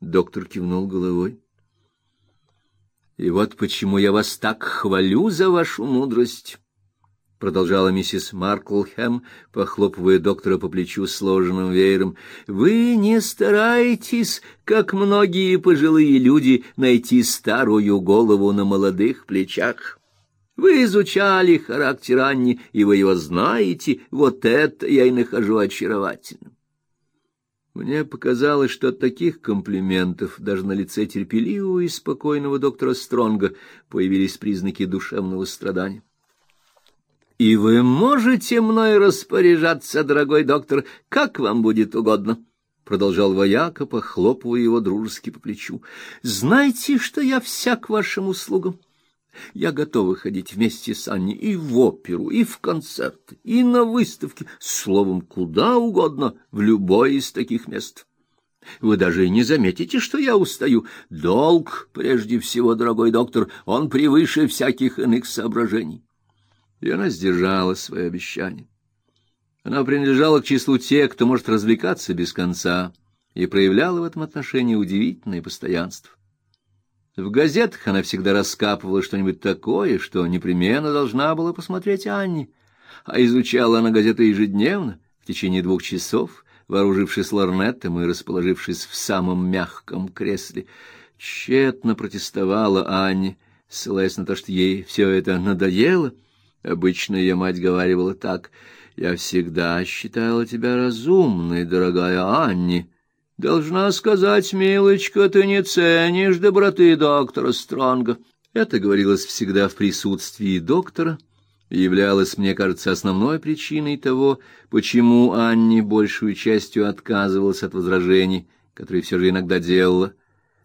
Доктор кивнул головой. И вот почему я вас так хвалю за вашу мудрость продолжала миссис Марклхэм, похлопывая доктора по плечу сложенным веером. Вы не стараетесь, как многие пожилые люди, найти старую голову на молодых плечах. Вы изучали характер Анни, и вы его знаете. Вот это я и нахожу очаровательным. Мне показалось, что от таких комплиментов даже на лице терпеливого и спокойного доктора Стронга появились признаки душевного страдания. И вы можете мной распоряжаться, дорогой доктор, как вам будет угодно, продолжал вояка, похлопывая его дружески по плечу. Знайте, что я вся к вашим услугам. Я готова ходить вместе с Анней и в оперу, и в концерты, и на выставки, словом, куда угодно, в любое из таких мест. Вы даже и не заметите, что я устаю. Долг, прежде всего, дорогой доктор, он превыше всяких иных соображений и она сдержала свое обещание. Она принадлежала к числу тех, кто может развлекаться без конца, и проявляла в этом отношении удивительное постоянство. В газетах она всегда раскапывала что-нибудь такое, что непременно должна была посмотреть Анне, а изучала она газеты ежедневно, в течение двух часов, вооружившись лорнетом и расположившись в самом мягком кресле. Тщетно протестовала Анне, ссылаясь на то, что ей все это надоело — Обычно ее мать говаривала так: "Я всегда считала тебя разумной, дорогая Анни. Должна сказать, милочка, ты не ценишь доброты доктора Стронга". Это говорилось всегда в присутствии доктора и являлось, мне кажется, основной причиной того, почему Анни большую частью отказывалась от возражений, которые все же иногда делала.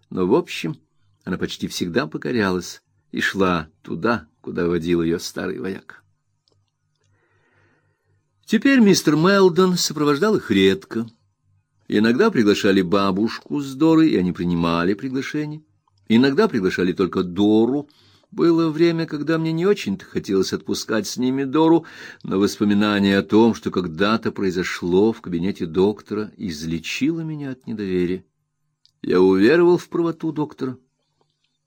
Но в общем, она почти всегда покорялась и шла туда, куда водил ее старый вояк. Теперь мистер Мелдон сопровождал их редко. Иногда приглашали бабушку с Дорой, и они принимали приглашение. Иногда приглашали только Дору. Было время, когда мне не очень-то хотелось отпускать с ними Дору, но воспоминание о том, что когда-то произошло в кабинете доктора, излечило меня от недоверия. Я уверовал в правоту доктора,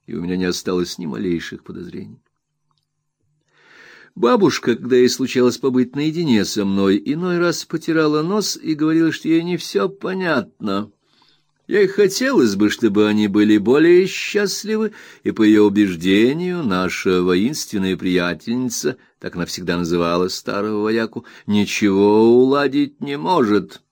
и у меня не осталось ни малейших подозрений. Бабушка, когда ей случалось побыть наедине со мной, иной раз потирала нос и говорила, что ей не все понятно. Ей хотелось бы, чтобы они были более счастливы, и по ее убеждению наша воинственная приятельница, так она всегда называла старого вояку, ничего уладить не может.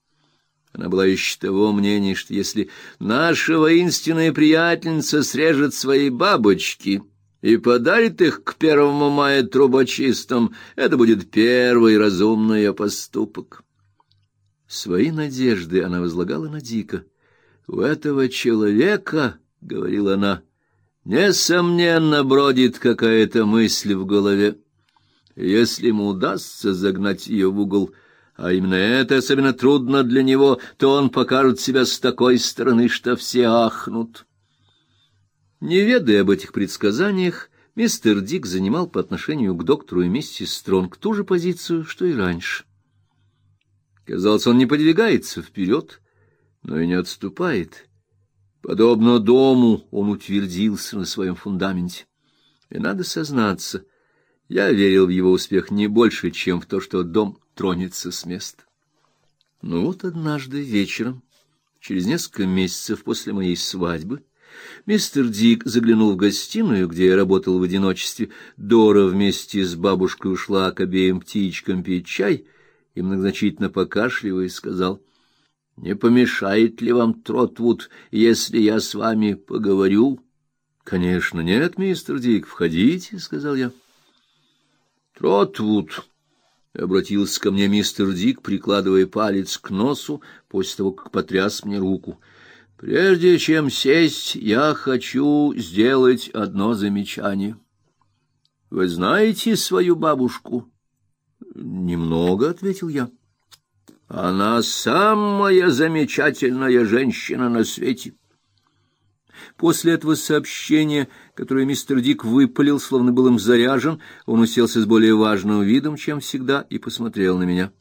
Она была еще того мнения, что если наша воинственная приятельница срежет свои бабочки и подарит их к первому мая трубочистам, это будет первый разумный поступок. Свои надежды она возлагала на Дика. У этого человека, говорила она, несомненно бродит какая-то мысль в голове. Если ему удастся загнать ее в угол, а именно это особенно трудно для него, то он покажет себя с такой стороны, что все ахнут. Не ведая об этих предсказаниях, мистер Дик занимал по отношению к доктору и миссис Стронг ту же позицию, что и раньше. Казалось, он не подвигается вперед, но и не отступает. Подобно дому, он утвердился на своем фундаменте. И надо сознаться, я верил в его успех не больше, чем в то, что дом тронется с места. Но вот однажды вечером, через несколько месяцев после моей свадьбы, Мистер Дик заглянул в гостиную, где я работал в одиночестве. Дора вместе с бабушкой ушла к обеим птичкам пить чай и многозначительно покашливая сказал: "Не помешает ли вам Тротвуд, если я с вами поговорю?" "Конечно, нет, мистер Дик, входите", сказал я. "Тротвуд", обратился ко мне мистер Дик, прикладывая палец к носу после того, как потряс мне руку. Прежде чем сесть, я хочу сделать одно замечание. Вы знаете свою бабушку? Немного, ответил я. Она самая замечательная женщина на свете. После этого сообщения, которое мистер Дик выпалил, словно был им заряжен, он уселся с более важным видом, чем всегда, и посмотрел на меня.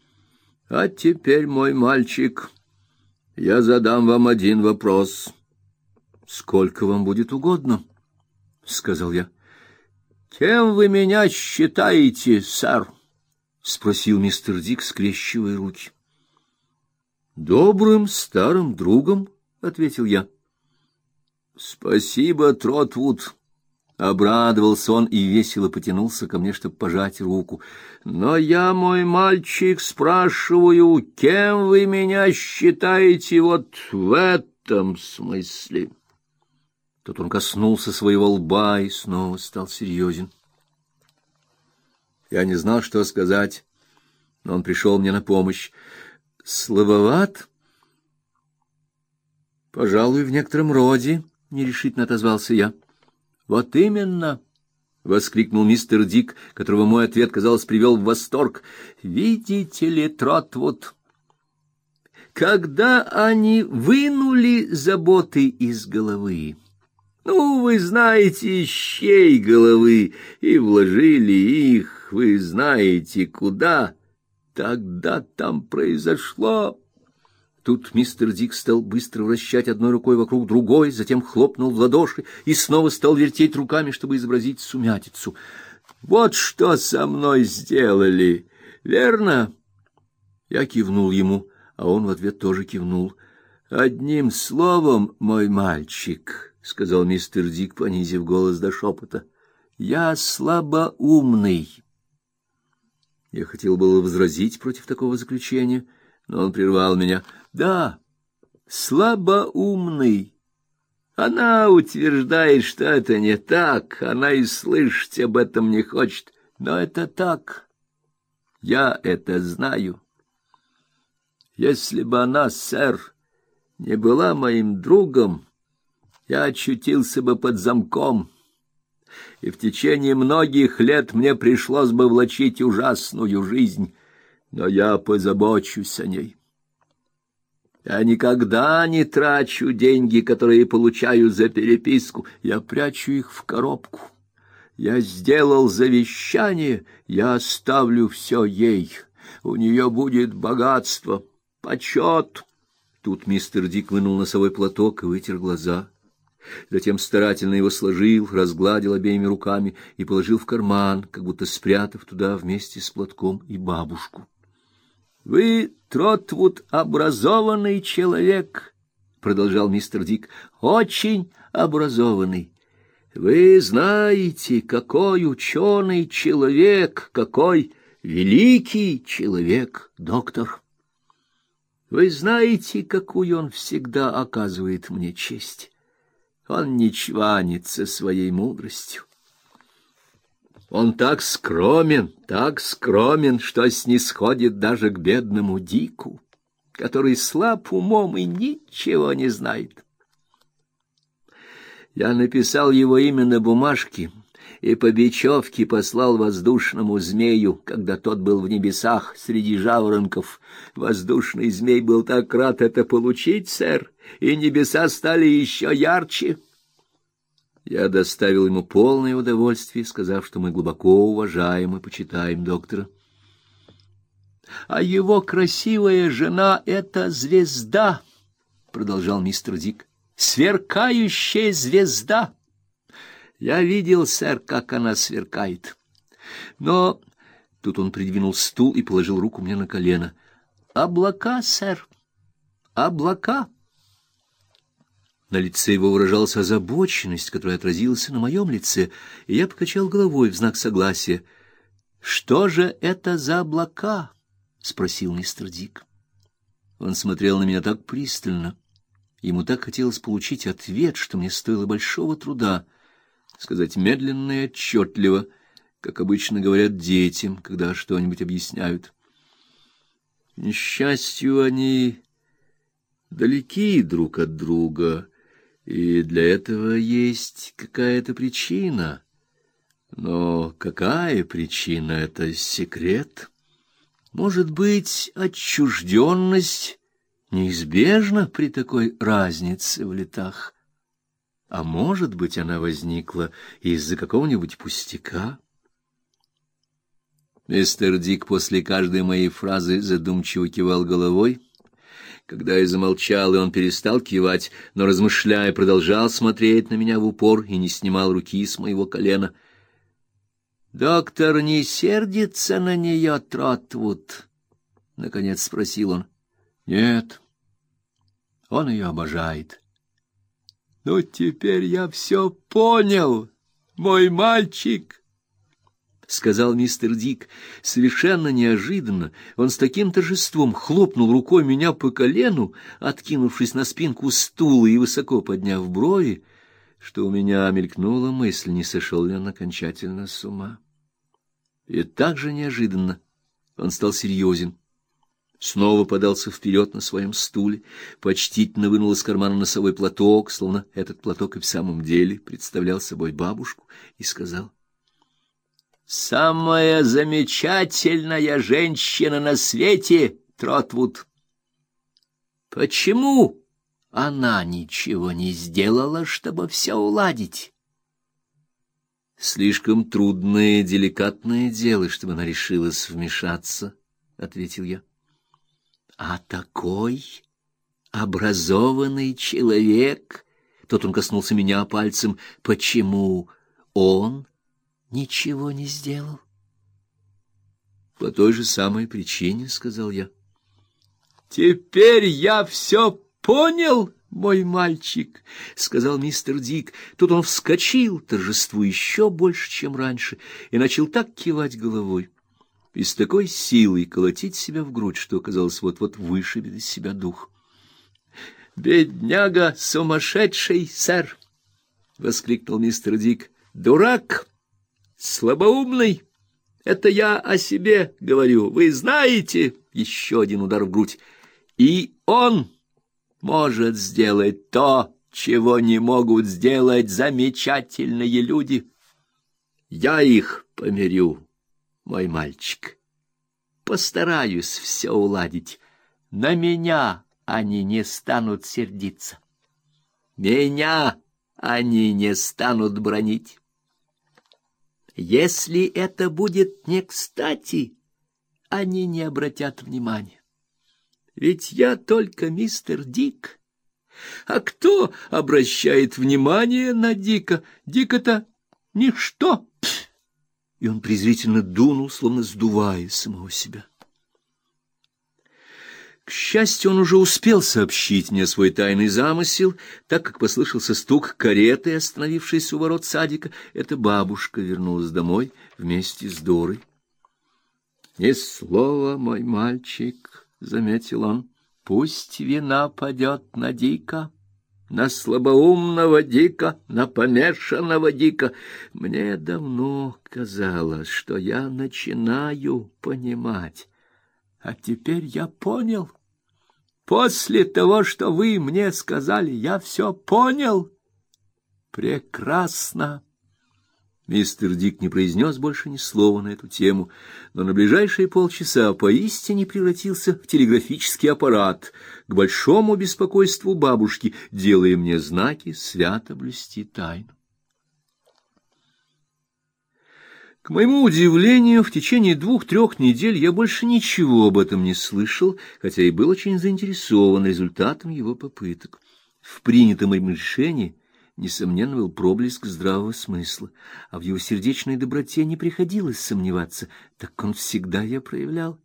А теперь, мой мальчик, я задам вам один вопрос. Сколько вам будет угодно, сказал я. Кем вы меня считаете, сэр? спросил мистер Дик, скрещивая руки. Добрым старым другом, ответил я. Спасибо, Тротвуд. Обрадовался он и весело потянулся ко мне, чтобы пожать руку. Но я, мой мальчик, спрашиваю, кем вы меня считаете вот в этом смысле? Тут он коснулся своего лба и снова стал серьезен. Я не знал, что сказать, но он пришел мне на помощь. Слабоват? Пожалуй, в некотором роде, нерешительно отозвался я. Вот именно, воскликнул мистер Дик, которого мой ответ, казалось, привел в восторг. Видите ли, Тротвуд, когда они вынули заботы из головы, ну, вы знаете, чьей головы, и вложили их, вы знаете, куда, тогда там произошло Тут мистер Дик стал быстро вращать одной рукой вокруг другой, затем хлопнул в ладоши и снова стал вертеть руками, чтобы изобразить сумятицу. Вот что со мной сделали, верно? Я кивнул ему, а он в ответ тоже кивнул. Одним словом, мой мальчик, сказал мистер Дик, понизив голос до шепота, я слабоумный. Я хотел было возразить против такого заключения, но он прервал меня. Да, слабоумный. Она утверждает, что это не так, она и слышать об этом не хочет, но это так. Я это знаю. Если бы она, сэр, не была моим другом, я очутился бы под замком, и в течение многих лет мне пришлось бы влачить ужасную жизнь, но я позабочусь о ней. Я никогда не трачу деньги, которые получаю за переписку. Я прячу их в коробку. Я сделал завещание, я оставлю все ей. У нее будет богатство, почет. Тут мистер Дик вынул носовой платок и вытер глаза. Затем старательно его сложил, разгладил обеими руками и положил в карман, как будто спрятав туда вместе с платком и бабушку. Вы, Тротвуд, образованный человек, продолжал мистер Дик. Очень образованный. Вы знаете, какой ученый человек, какой великий человек, доктор. Вы знаете, какую он всегда оказывает мне честь. Он не чванится своей мудростью. Он так скромен, так скромен, что снисходит даже к бедному Дику, который слаб умом и ничего не знает. Я написал его имя на бумажке и по бечевке послал воздушному змею, когда тот был в небесах среди жаворонков. Воздушный змей был так рад это получить, сэр, и небеса стали еще ярче. Я доставил ему полное удовольствие, сказав, что мы глубоко уважаем и почитаем доктора. А его красивая жена это звезда, продолжал мистер Дик. Сверкающая звезда. Я видел, сэр, как она сверкает. Но тут он придвинул стул и положил руку мне на колено. Облака, сэр. Облака. На лице его выражалась озабоченность, которая отразилась на моем лице, и я покачал головой в знак согласия. Что же это за облака? спросил мистер Дик. Он смотрел на меня так пристально, ему так хотелось получить ответ, что мне стоило большого труда сказать медленно и отчетливо, как обычно говорят детям, когда что-нибудь объясняют. К несчастью, они далеки друг от друга и для этого есть какая-то причина. Но какая причина это секрет? Может быть, отчужденность неизбежна при такой разнице в летах. А может быть, она возникла из-за какого-нибудь пустяка. Мистер Дик после каждой моей фразы задумчиво кивал головой Когда я замолчал, и он перестал кивать, но, размышляя, продолжал смотреть на меня в упор и не снимал руки с моего колена. «Доктор не сердится на нее, Тротвуд?» — наконец спросил он. «Нет, он ее обожает». «Ну, теперь я все понял, мой мальчик!» — сказал мистер Дик. Совершенно неожиданно он с таким торжеством хлопнул рукой меня по колену, откинувшись на спинку стула и высоко подняв брови, что у меня мелькнула мысль, не сошел ли он окончательно с ума. И так же неожиданно он стал серьезен. Снова подался вперед на своем стуле, почтительно вынул из кармана носовой платок, словно этот платок и в самом деле представлял собой бабушку, и сказал — Самая замечательная женщина на свете, Тротвуд. Почему она ничего не сделала, чтобы все уладить? Слишком трудное, деликатное дело, чтобы она решилась вмешаться, ответил я. А такой образованный человек, тут он коснулся меня пальцем, почему он ничего не сделал. По той же самой причине, сказал я. Теперь я все понял, мой мальчик, сказал мистер Дик. Тут он вскочил, торжествуя еще больше, чем раньше, и начал так кивать головой и с такой силой колотить себя в грудь, что казалось вот-вот вышибет из себя дух. Бедняга сумасшедший, сэр, воскликнул мистер Дик. Дурак! Слабоумный. Это я о себе говорю. Вы знаете, еще один удар в грудь. И он может сделать то, чего не могут сделать замечательные люди. Я их помирю, мой мальчик. Постараюсь все уладить. На меня они не станут сердиться. Меня они не станут бронить. Если это будет не кстати, они не обратят внимания. Ведь я только мистер Дик. А кто обращает внимание на Дика? Дик это ничто. И он презрительно дунул, словно сдувая самого себя. К счастью, он уже успел сообщить мне свой тайный замысел, так как послышался стук кареты, остановившейся у ворот садика. Эта бабушка вернулась домой вместе с Дорой. — Ни слова, мой мальчик, — заметил он, — пусть вина падет на Дика, на слабоумного Дика, на помешанного Дика. Мне давно казалось, что я начинаю понимать а теперь я понял. После того, что вы мне сказали, я все понял. Прекрасно. Мистер Дик не произнес больше ни слова на эту тему, но на ближайшие полчаса поистине превратился в телеграфический аппарат, к большому беспокойству бабушки, делая мне знаки свято блюсти тайну. К моему удивлению, в течение двух-трех недель я больше ничего об этом не слышал, хотя и был очень заинтересован результатом его попыток. В принятом им решении, несомненно, был проблеск здравого смысла, а в его сердечной доброте не приходилось сомневаться, так он всегда ее проявлял.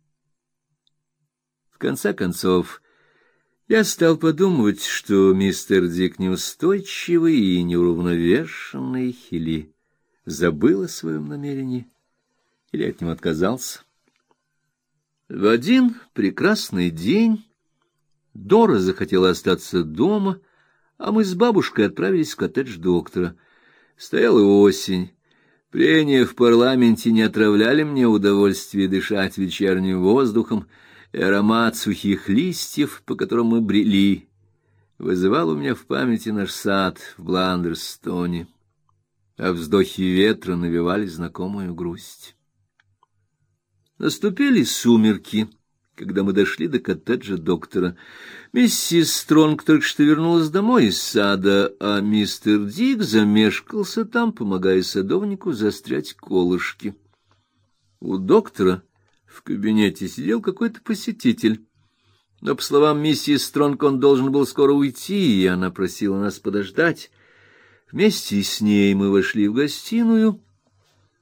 В конце концов, я стал подумывать, что мистер Дик неустойчивый и неуравновешенный, или забыл о своем намерении или от него отказался. В один прекрасный день Дора захотела остаться дома, а мы с бабушкой отправились в коттедж доктора. Стояла осень. Прения в парламенте не отравляли мне удовольствие дышать вечерним воздухом, и аромат сухих листьев, по которым мы брели, вызывал у меня в памяти наш сад в Бландерстоне а вздохи ветра навевали знакомую грусть. Наступили сумерки, когда мы дошли до коттеджа доктора. Миссис Стронг только что вернулась домой из сада, а мистер Дик замешкался там, помогая садовнику застрять колышки. У доктора в кабинете сидел какой-то посетитель. Но, по словам миссис Стронг, он должен был скоро уйти, и она просила нас подождать. Вместе с ней мы вошли в гостиную